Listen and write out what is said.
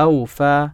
أوفى